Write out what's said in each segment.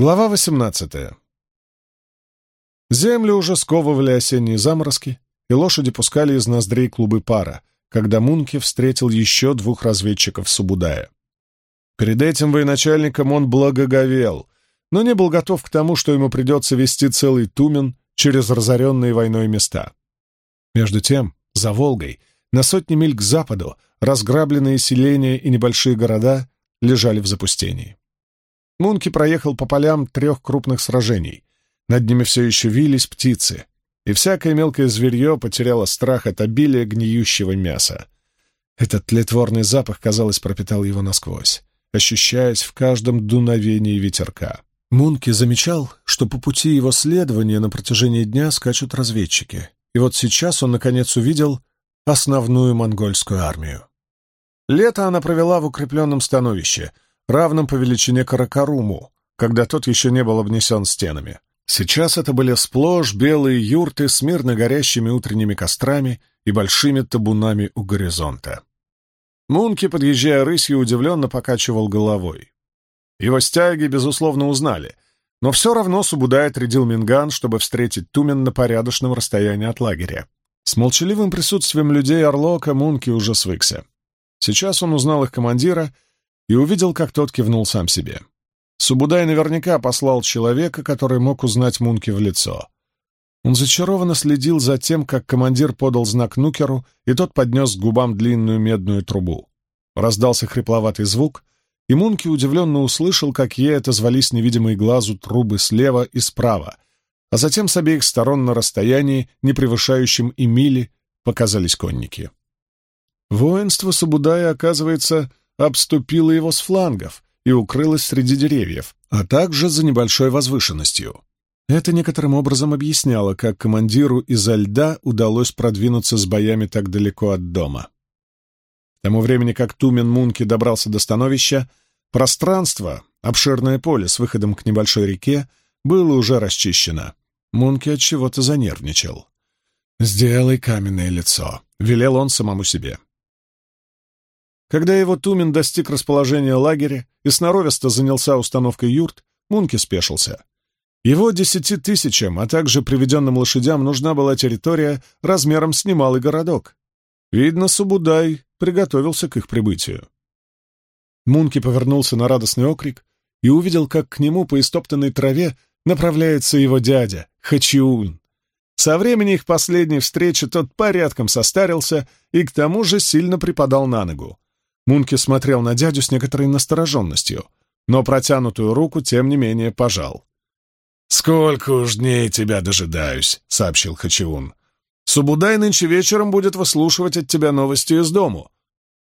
Глава 18. Землю уже сковывали осенние заморозки, и лошади пускали из ноздрей клубы пара, когда Мунке встретил еще двух разведчиков Субудая. Перед этим военачальником он благоговел, но не был готов к тому, что ему придется вести целый Тумен через разоренные войной места. Между тем, за Волгой, на сотни миль к западу, разграбленные селения и небольшие города лежали в запустении. Мунки проехал по полям трех крупных сражений. Над ними все еще вились птицы, и всякое мелкое зверье потеряло страх от обилия гниющего мяса. Этот тлетворный запах, казалось, пропитал его насквозь, ощущаясь в каждом дуновении ветерка. Мунки замечал, что по пути его следования на протяжении дня скачут разведчики, и вот сейчас он, наконец, увидел основную монгольскую армию. Лето она провела в укрепленном становище — равным по величине Каракаруму, когда тот еще не был обнесен стенами. Сейчас это были сплошь белые юрты с мирно горящими утренними кострами и большими табунами у горизонта. Мунки, подъезжая рысью, удивленно покачивал головой. Его стяги, безусловно, узнали, но все равно Субудай отрядил Минган, чтобы встретить Тумен на порядочном расстоянии от лагеря. С молчаливым присутствием людей Орлока Мунки уже свыкся. Сейчас он узнал их командира — и увидел, как тот кивнул сам себе. Субудай наверняка послал человека, который мог узнать Мунки в лицо. Он зачарованно следил за тем, как командир подал знак Нукеру, и тот поднес к губам длинную медную трубу. Раздался хрипловатый звук, и Мунки удивленно услышал, как ей отозвались невидимые глазу трубы слева и справа, а затем с обеих сторон на расстоянии, не превышающем и мили, показались конники. Воинство Субудая, оказывается, обступила его с флангов и укрылась среди деревьев, а также за небольшой возвышенностью. Это некоторым образом объясняло, как командиру из-за льда удалось продвинуться с боями так далеко от дома. К тому времени, как Тумен Мунки добрался до становища, пространство, обширное поле с выходом к небольшой реке, было уже расчищено. Мунки от чего-то занервничал. «Сделай каменное лицо», — велел он самому себе. Когда его Тумен достиг расположения лагеря и сноровисто занялся установкой юрт, Мунки спешился. Его десяти тысячам, а также приведенным лошадям нужна была территория размером с немалый городок. Видно, Субудай приготовился к их прибытию. Мунки повернулся на радостный окрик и увидел, как к нему по истоптанной траве направляется его дядя, Хачиун. Со времени их последней встречи тот порядком состарился и к тому же сильно припадал на ногу. Мунки смотрел на дядю с некоторой настороженностью, но протянутую руку, тем не менее, пожал. «Сколько уж дней тебя дожидаюсь», — сообщил Хачиун. «Субудай нынче вечером будет выслушивать от тебя новости из дому.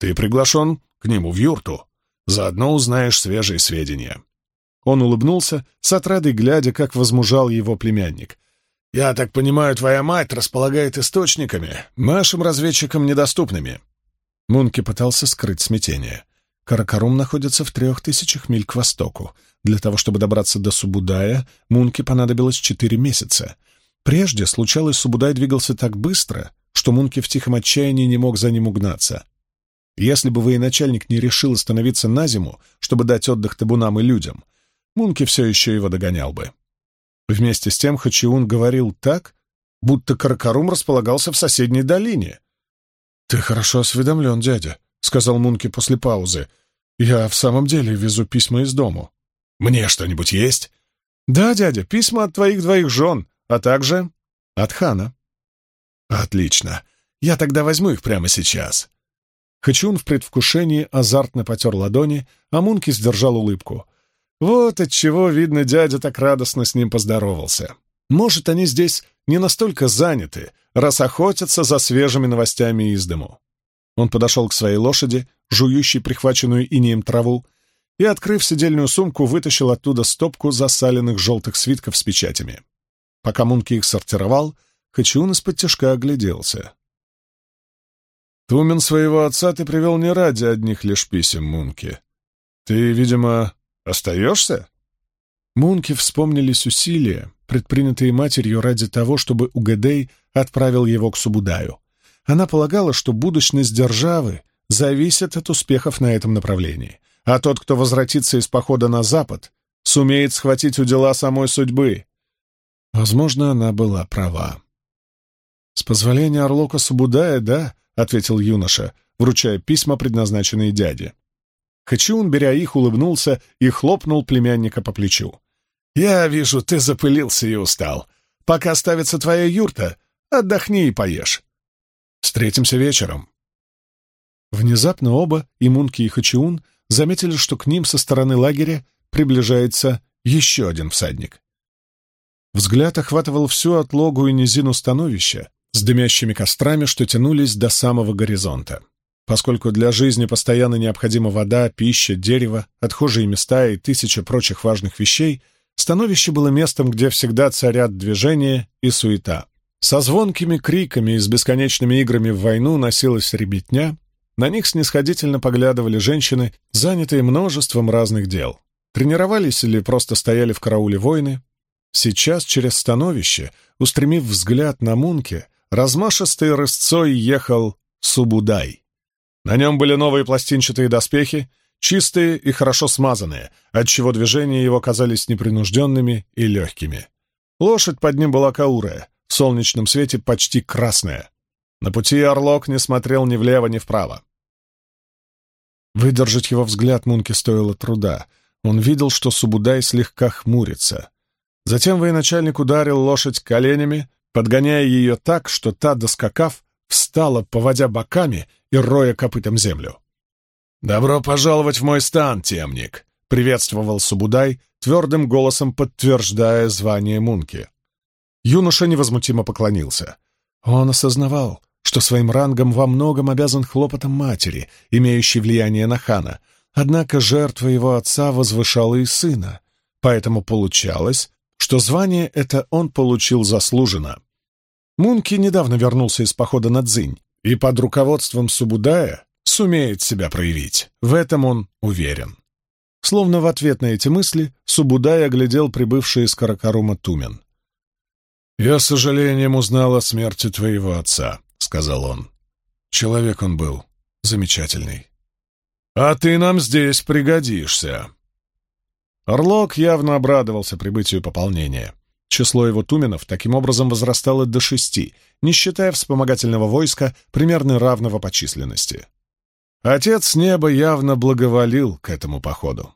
Ты приглашен к нему в юрту. Заодно узнаешь свежие сведения». Он улыбнулся, с отрадой глядя, как возмужал его племянник. «Я так понимаю, твоя мать располагает источниками, нашим разведчикам недоступными. Мунки пытался скрыть смятение. Каракарум находится в трех тысячах миль к востоку. Для того, чтобы добраться до Субудая, Мунке понадобилось четыре месяца. Прежде случалось, Субудай двигался так быстро, что Мунки в тихом отчаянии не мог за ним угнаться. Если бы военачальник не решил остановиться на зиму, чтобы дать отдых табунам и людям, Мунки все еще его догонял бы. Вместе с тем Хачиун говорил так, будто Каракарум располагался в соседней долине — «Ты хорошо осведомлен, дядя», — сказал Мунки после паузы. «Я в самом деле везу письма из дому». «Мне что-нибудь есть?» «Да, дядя, письма от твоих двоих жен, а также от хана». «Отлично. Я тогда возьму их прямо сейчас». Хачун в предвкушении азартно потер ладони, а Мунки сдержал улыбку. Вот отчего, видно, дядя так радостно с ним поздоровался. Может, они здесь не настолько заняты, раз охотятся за свежими новостями из дому. Он подошел к своей лошади, жующей прихваченную инеем траву, и, открыв сидельную сумку, вытащил оттуда стопку засаленных желтых свитков с печатями. Пока Мунки их сортировал, Хачиун из-под тяжка огляделся. «Тумен своего отца ты привел не ради одних лишь писем, Мунки. Ты, видимо, остаешься?» Мунки вспомнились усилия, предпринятые матерью ради того, чтобы Угадей отправил его к Субудаю. Она полагала, что будущность державы зависит от успехов на этом направлении, а тот, кто возвратится из похода на запад, сумеет схватить у дела самой судьбы. Возможно, она была права. «С позволения Орлока Субудая, да?» — ответил юноша, вручая письма, предназначенные дяде. Хачиун, беря их, улыбнулся и хлопнул племянника по плечу. «Я вижу, ты запылился и устал. Пока ставится твоя юрта, отдохни и поешь. Встретимся вечером». Внезапно оба, и Мунки, и Хачиун, заметили, что к ним со стороны лагеря приближается еще один всадник. Взгляд охватывал всю отлогу и низину становища с дымящими кострами, что тянулись до самого горизонта. Поскольку для жизни постоянно необходима вода, пища, дерево, отхожие места и тысяча прочих важных вещей, становище было местом, где всегда царят движение и суета. Со звонкими криками и с бесконечными играми в войну носилась ребятня, на них снисходительно поглядывали женщины, занятые множеством разных дел. Тренировались или просто стояли в карауле воины. Сейчас через становище, устремив взгляд на Мунке, размашистой рысцой ехал Субудай. На нем были новые пластинчатые доспехи, чистые и хорошо смазанные, отчего движения его казались непринужденными и легкими. Лошадь под ним была каурая, в солнечном свете почти красная. На пути Орлок не смотрел ни влево, ни вправо. Выдержать его взгляд Мунке стоило труда. Он видел, что Субудай слегка хмурится. Затем военачальник ударил лошадь коленями, подгоняя ее так, что та, доскакав, встала, поводя боками и роя копытом землю. «Добро пожаловать в мой стан, темник!» — приветствовал Субудай, твердым голосом подтверждая звание Мунки. Юноша невозмутимо поклонился. Он осознавал, что своим рангом во многом обязан хлопотам матери, имеющей влияние на хана, однако жертва его отца возвышала и сына, поэтому получалось, что звание это он получил заслуженно. Мунки недавно вернулся из похода на Цзинь, и под руководством Субудая сумеет себя проявить, в этом он уверен. Словно в ответ на эти мысли Субудай оглядел прибывший из Каракарума Тумен. «Я с сожалением узнал о смерти твоего отца. — сказал он. Человек он был замечательный. «А ты нам здесь пригодишься!» Орлок явно обрадовался прибытию пополнения. Число его туменов таким образом возрастало до шести, не считая вспомогательного войска, примерно равного по численности. Отец неба явно благоволил к этому походу.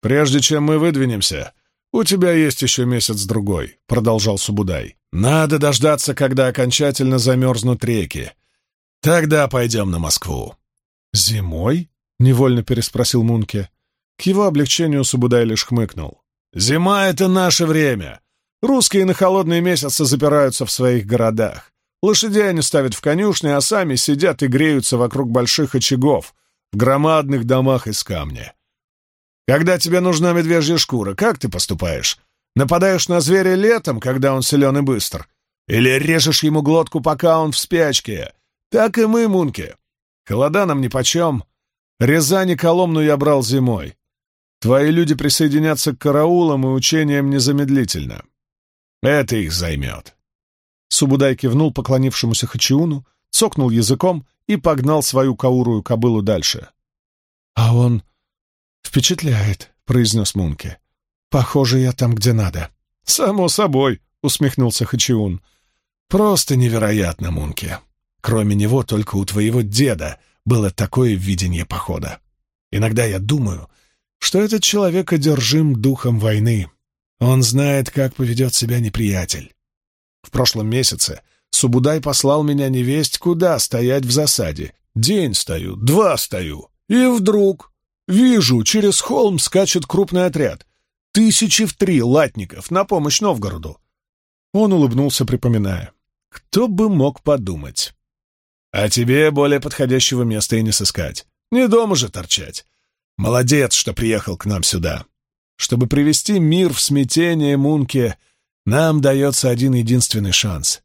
«Прежде чем мы выдвинемся, «У тебя есть еще месяц-другой», — продолжал Субудай. «Надо дождаться, когда окончательно замерзнут реки. Тогда пойдем на Москву». «Зимой?» — невольно переспросил Мунке. К его облегчению Субудай лишь хмыкнул. «Зима — это наше время. Русские на холодные месяцы запираются в своих городах. Лошадей они ставят в конюшни, а сами сидят и греются вокруг больших очагов в громадных домах из камня. Когда тебе нужна медвежья шкура, как ты поступаешь? Нападаешь на зверя летом, когда он силен и быстр? Или режешь ему глотку, пока он в спячке? Так и мы, Мунки. Холода нам нипочем. Рязань и Коломну я брал зимой. Твои люди присоединятся к караулам и учениям незамедлительно. Это их займет. Субудай кивнул поклонившемуся Хачиуну, цокнул языком и погнал свою каурую кобылу дальше. — А он «Впечатляет», — произнес Мунке. «Похоже, я там, где надо». «Само собой», — усмехнулся Хачиун. «Просто невероятно, Мунке. Кроме него, только у твоего деда было такое видение похода. Иногда я думаю, что этот человек одержим духом войны. Он знает, как поведет себя неприятель. В прошлом месяце Субудай послал меня невесть куда стоять в засаде. День стою, два стою, и вдруг Вижу, через холм скачет крупный отряд. Тысячи в три латников на помощь Новгороду. Он улыбнулся, припоминая. Кто бы мог подумать? А тебе более подходящего места и не сыскать. Не дома же торчать. Молодец, что приехал к нам сюда. Чтобы привести мир в смятение Мунке, нам дается один единственный шанс.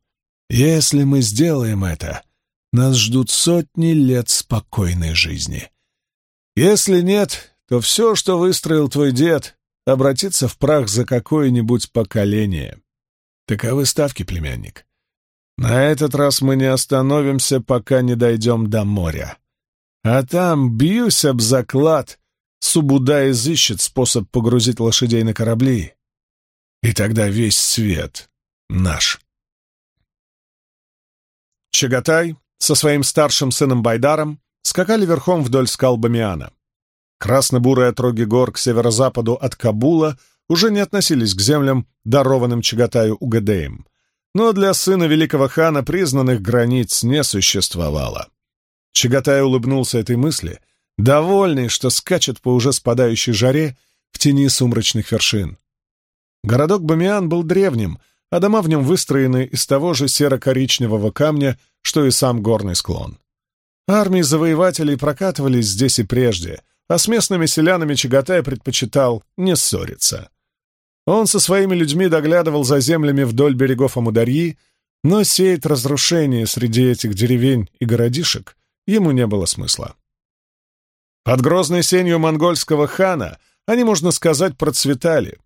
Если мы сделаем это, нас ждут сотни лет спокойной жизни. Если нет, то все, что выстроил твой дед, обратится в прах за какое-нибудь поколение. Таковы ставки, племянник. На этот раз мы не остановимся, пока не дойдем до моря. А там, бьюсь об заклад, Субуда изыщет способ погрузить лошадей на корабли, и тогда весь свет наш. Чагатай со своим старшим сыном Байдаром скакали верхом вдоль скал Бамиана. Красно-бурые отроги гор к северо-западу от Кабула уже не относились к землям, дарованным Чагатаю Угадеем, но для сына великого хана признанных границ не существовало. Чагатай улыбнулся этой мысли, довольный, что скачет по уже спадающей жаре в тени сумрачных вершин. Городок Бамиан был древним, а дома в нем выстроены из того же серо-коричневого камня, что и сам горный склон. Армии завоевателей прокатывались здесь и прежде, а с местными селянами Чагатай предпочитал не ссориться. Он со своими людьми доглядывал за землями вдоль берегов Амударьи, но сеять разрушение среди этих деревень и городишек ему не было смысла. Под грозной сенью монгольского хана они, можно сказать, процветали.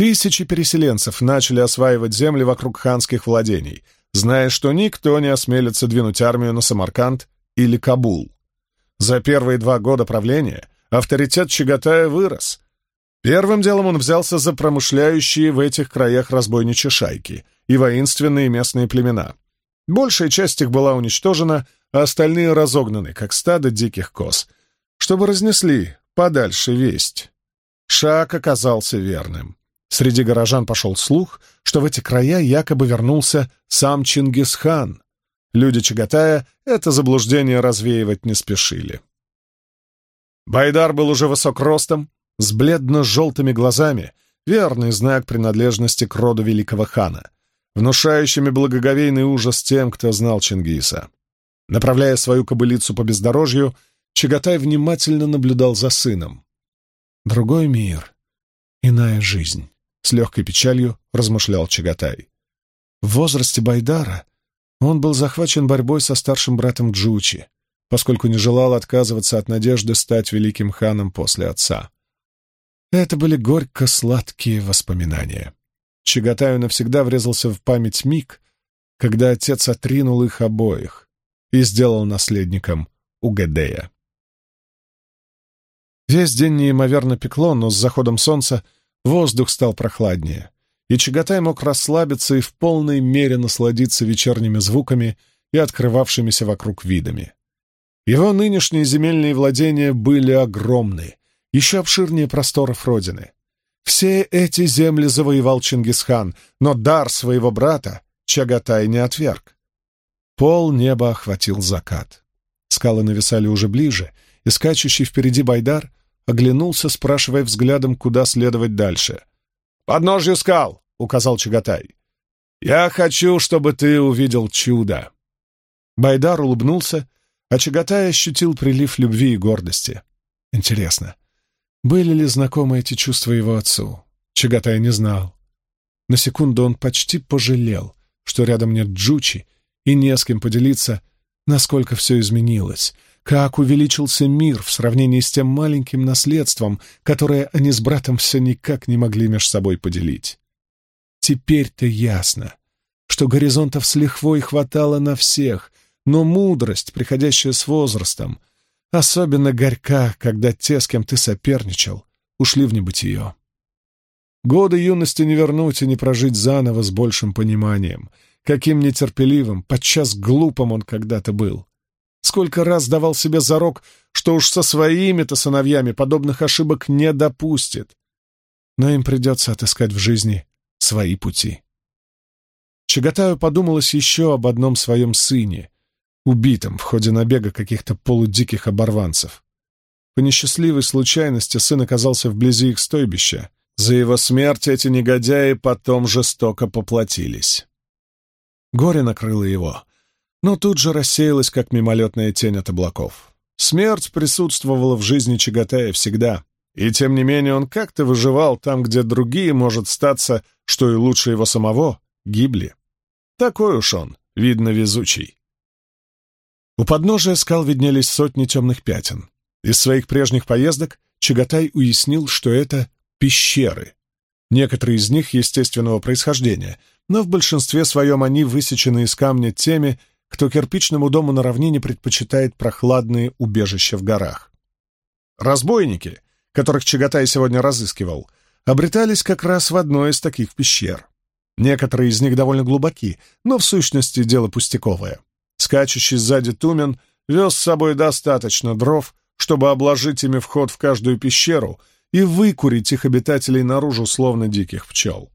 Тысячи переселенцев начали осваивать земли вокруг ханских владений, зная, что никто не осмелится двинуть армию на Самарканд или Кабул. За первые два года правления авторитет Чагатая вырос. Первым делом он взялся за промышляющие в этих краях разбойничьи шайки и воинственные местные племена. Большая часть их была уничтожена, а остальные разогнаны, как стадо диких коз, чтобы разнесли подальше весть. Шаг оказался верным. Среди горожан пошел слух, что в эти края якобы вернулся сам Чингисхан. Люди Чагатая это заблуждение развеивать не спешили. Байдар был уже высок ростом, с бледно-желтыми глазами, верный знак принадлежности к роду великого хана, внушающими благоговейный ужас тем, кто знал Чингиса. Направляя свою кобылицу по бездорожью, Чагатай внимательно наблюдал за сыном. Другой мир, иная жизнь. С легкой печалью размышлял Чагатай. В возрасте Байдара он был захвачен борьбой со старшим братом Джучи, поскольку не желал отказываться от надежды стать великим ханом после отца. Это были горько-сладкие воспоминания. Чагатаю навсегда врезался в память миг, когда отец отринул их обоих и сделал наследником Угадея. Весь день неимоверно пекло, но с заходом солнца Воздух стал прохладнее, и Чагатай мог расслабиться и в полной мере насладиться вечерними звуками и открывавшимися вокруг видами. Его нынешние земельные владения были огромны, еще обширнее просторов родины. Все эти земли завоевал Чингисхан, но дар своего брата Чагатай не отверг. Пол неба охватил закат. Скалы нависали уже ближе, и скачущий впереди Байдар оглянулся, спрашивая взглядом, куда следовать дальше. «Подножье скал!» — указал Чагатай. «Я хочу, чтобы ты увидел чудо!» Байдар улыбнулся, а Чагатай ощутил прилив любви и гордости. Интересно, были ли знакомы эти чувства его отцу? Чагатай не знал. На секунду он почти пожалел, что рядом нет Джучи и не с кем поделиться, насколько все изменилось, как увеличился мир в сравнении с тем маленьким наследством, которое они с братом все никак не могли между собой поделить. Теперь-то ясно, что горизонтов с лихвой хватало на всех, но мудрость, приходящая с возрастом, особенно горька, когда те, с кем ты соперничал, ушли в небытие. Годы юности не вернуть и не прожить заново с большим пониманием, каким нетерпеливым, подчас глупым он когда-то был. Сколько раз давал себе зарок, что уж со своими-то сыновьями подобных ошибок не допустит. Но им придется отыскать в жизни свои пути. Чагатаю подумалось еще об одном своем сыне, убитом в ходе набега каких-то полудиких оборванцев. По несчастливой случайности сын оказался вблизи их стойбища. За его смерть эти негодяи потом жестоко поплатились. Горе накрыло его, но тут же рассеялась, как мимолетная тень от облаков. Смерть присутствовала в жизни Чагатая всегда, и тем не менее он как-то выживал там, где другие, может статься, что и лучше его самого, гибли. Такой уж он, видно, везучий. У подножия скал виднелись сотни темных пятен. Из своих прежних поездок Чагатай уяснил, что это пещеры. Некоторые из них естественного происхождения, но в большинстве своем они высечены из камня теми, кто кирпичному дому на равнине предпочитает прохладные убежища в горах. Разбойники, которых Чагатай сегодня разыскивал, обретались как раз в одной из таких пещер. Некоторые из них довольно глубоки, но в сущности дело пустяковое. Скачущий сзади Тумен вез с собой достаточно дров, чтобы обложить ими вход в каждую пещеру и выкурить их обитателей наружу, словно диких пчел.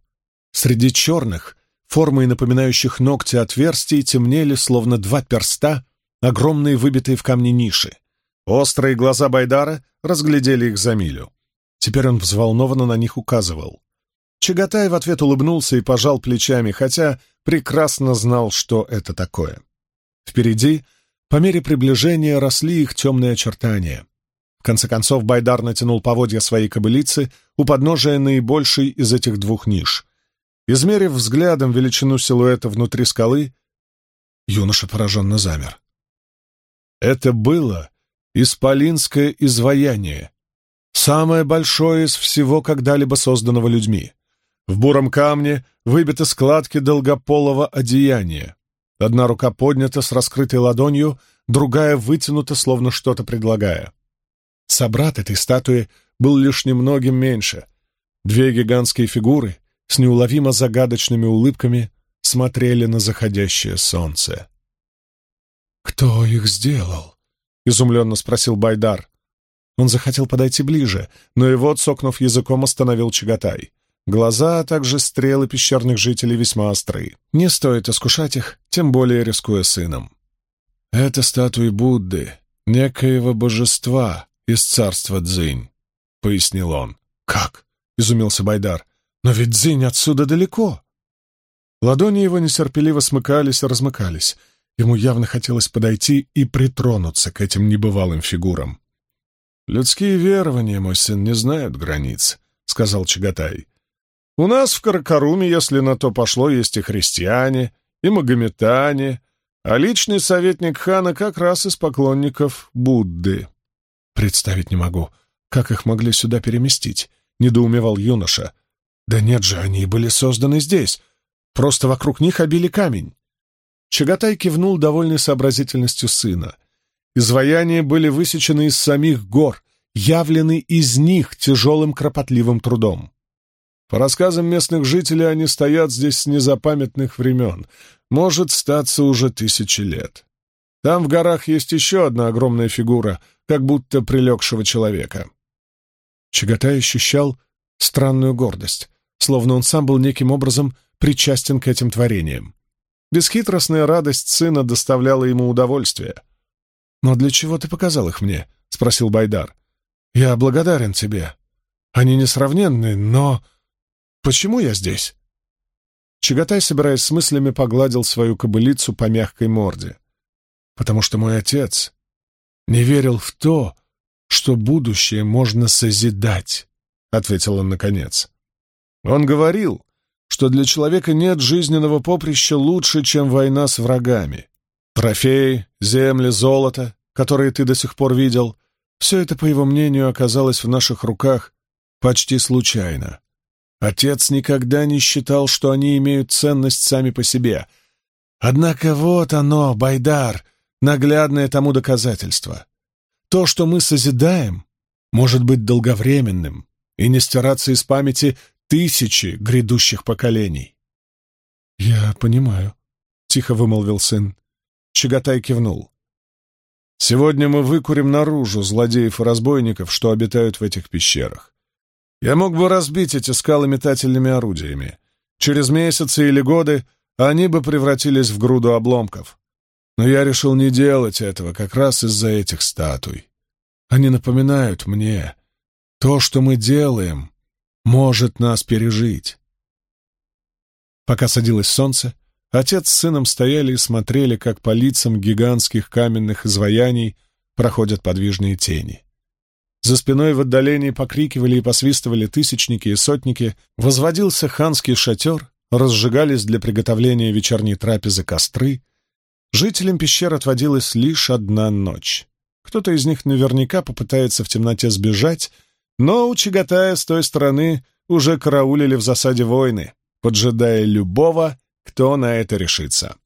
Среди черных, формой напоминающих ногти отверстий, темнели, словно два перста, огромные выбитые в камне ниши. Острые глаза Байдара разглядели их за милю. Теперь он взволнованно на них указывал. Чагатай в ответ улыбнулся и пожал плечами, хотя прекрасно знал, что это такое. Впереди, по мере приближения, росли их темные очертания. В конце концов Байдар натянул поводья своей кобылицы у подножия наибольшей из этих двух ниш. Измерив взглядом величину силуэта внутри скалы, юноша пораженно замер. Это было исполинское изваяние, самое большое из всего когда-либо созданного людьми. В буром камне выбиты складки долгополого одеяния. Одна рука поднята с раскрытой ладонью, другая вытянута, словно что-то предлагая. Собрат этой статуи был лишь немногим меньше. Две гигантские фигуры с неуловимо загадочными улыбками смотрели на заходящее солнце. «Кто их сделал?» — изумленно спросил Байдар. Он захотел подойти ближе, но его, цокнув языком, остановил Чагатай. Глаза, а также стрелы пещерных жителей весьма острые. Не стоит искушать их, тем более рискуя сыном. «Это статуи Будды, некоего божества из царства Дзинь», — пояснил он. «Как?» — изумился Байдар. «Но ведь Дзинь отсюда далеко!» Ладони его нетерпеливо смыкались и размыкались. Ему явно хотелось подойти и притронуться к этим небывалым фигурам. «Людские верования, мой сын, не знают границ», — сказал Чагатай. У нас в Каракаруме, если на то пошло, есть и христиане, и магометане, а личный советник хана как раз из поклонников Будды. Представить не могу, как их могли сюда переместить, — недоумевал юноша. Да нет же, они были созданы здесь, просто вокруг них обили камень. Чагатай кивнул довольной сообразительностью сына. Изваяния были высечены из самих гор, явлены из них тяжелым кропотливым трудом. По рассказам местных жителей, они стоят здесь с незапамятных времен. Может, статься уже тысячи лет. Там в горах есть еще одна огромная фигура, как будто прилегшего человека. Чагатай ощущал странную гордость, словно он сам был неким образом причастен к этим творениям. Бесхитростная радость сына доставляла ему удовольствие. «Но для чего ты показал их мне?» — спросил Байдар. «Я благодарен тебе. Они несравненны, но...» Почему я здесь?» Чагатай, собираясь с мыслями, погладил свою кобылицу по мягкой морде. «Потому что мой отец не верил в то, что будущее можно созидать», — ответил он наконец. «Он говорил, что для человека нет жизненного поприща лучше, чем война с врагами. Трофеи, земли, золото, которые ты до сих пор видел, все это, по его мнению, оказалось в наших руках почти случайно. Отец никогда не считал, что они имеют ценность сами по себе. Однако вот оно, Байдар, наглядное тому доказательство. То, что мы созидаем, может быть долговременным и не стираться из памяти тысячи грядущих поколений. «Я понимаю», — тихо вымолвил сын. Чагатай кивнул. «Сегодня мы выкурим наружу злодеев и разбойников, что обитают в этих пещерах. Я мог бы разбить эти скалы метательными орудиями. Через месяцы или годы они бы превратились в груду обломков. Но я решил не делать этого как раз из-за этих статуй. Они напоминают мне, то, что мы делаем, может нас пережить. Пока садилось солнце, отец с сыном стояли и смотрели, как по лицам гигантских каменных изваяний проходят подвижные тени. За спиной в отдалении покрикивали и посвистывали тысячники и сотники, возводился ханский шатер, разжигались для приготовления вечерней трапезы костры. Жителям пещер отводилась лишь одна ночь. Кто-то из них наверняка попытается в темноте сбежать, но у Чагатая с той стороны уже караулили в засаде войны, поджидая любого, кто на это решится.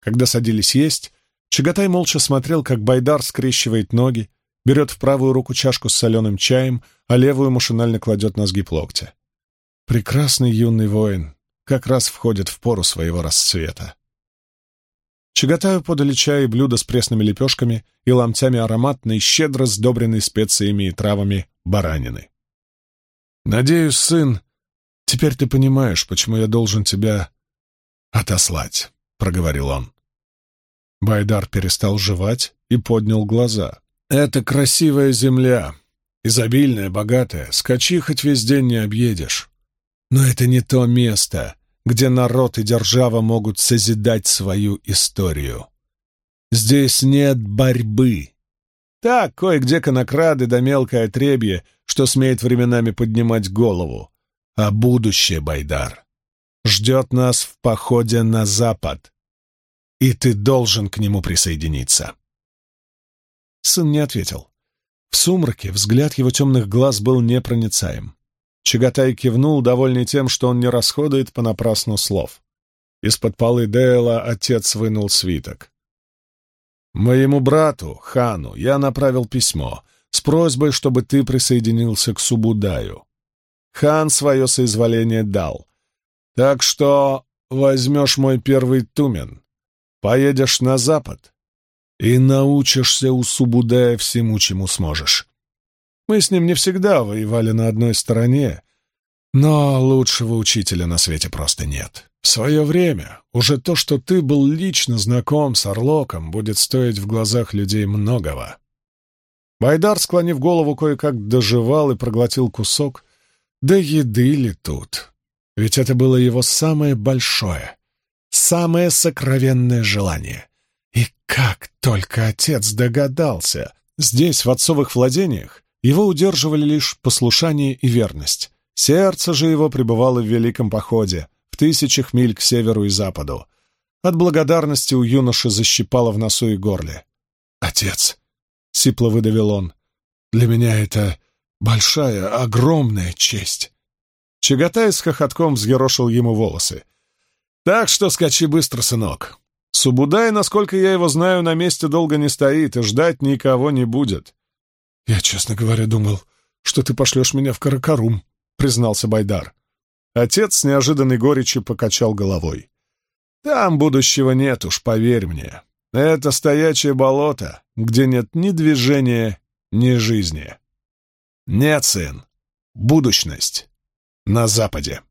Когда садились есть, Чагатай молча смотрел, как Байдар скрещивает ноги, берет в правую руку чашку с соленым чаем, а левую машинально кладет на сгиб локтя. Прекрасный юный воин как раз входит в пору своего расцвета. Чагатаю подали чай и блюдо с пресными лепешками и ломтями ароматной, щедро сдобренной специями и травами баранины. «Надеюсь, сын, теперь ты понимаешь, почему я должен тебя отослать», — проговорил он. Байдар перестал жевать и поднял глаза. «Это красивая земля, изобильная, богатая, скачи хоть весь день не объедешь. Но это не то место, где народ и держава могут созидать свою историю. Здесь нет борьбы. Так, кое-где конокрады да мелкое отребье, что смеет временами поднимать голову. А будущее, Байдар, ждет нас в походе на запад. И ты должен к нему присоединиться. Сын не ответил. В сумраке взгляд его темных глаз был непроницаем. Чагатай кивнул, довольный тем, что он не расходует понапрасну слов. Из-под полы Дейла отец вынул свиток. «Моему брату, хану, я направил письмо с просьбой, чтобы ты присоединился к Субудаю. Хан свое соизволение дал. Так что возьмешь мой первый тумен, поедешь на запад и научишься у Субудая всему, чему сможешь. Мы с ним не всегда воевали на одной стороне, но лучшего учителя на свете просто нет. В свое время уже то, что ты был лично знаком с Орлоком, будет стоить в глазах людей многого. Байдар, склонив голову, кое-как доживал и проглотил кусок. Да еды ли тут? Ведь это было его самое большое, самое сокровенное желание. И как только отец догадался, здесь, в отцовых владениях, его удерживали лишь послушание и верность. Сердце же его пребывало в великом походе, в тысячах миль к северу и западу. От благодарности у юноши защипало в носу и горле. «Отец!» — сипло выдавил он. «Для меня это большая, огромная честь!» Чагатай с хохотком взъерошил ему волосы. «Так что скачи быстро, сынок. Субудай, насколько я его знаю, на месте долго не стоит и ждать никого не будет. «Я, честно говоря, думал, что ты пошлешь меня в Каракарум», — признался Байдар. Отец с неожиданной горечью покачал головой. «Там будущего нет уж, поверь мне. Это стоячее болото, где нет ни движения, ни жизни. Нет, сын, будущность на Западе».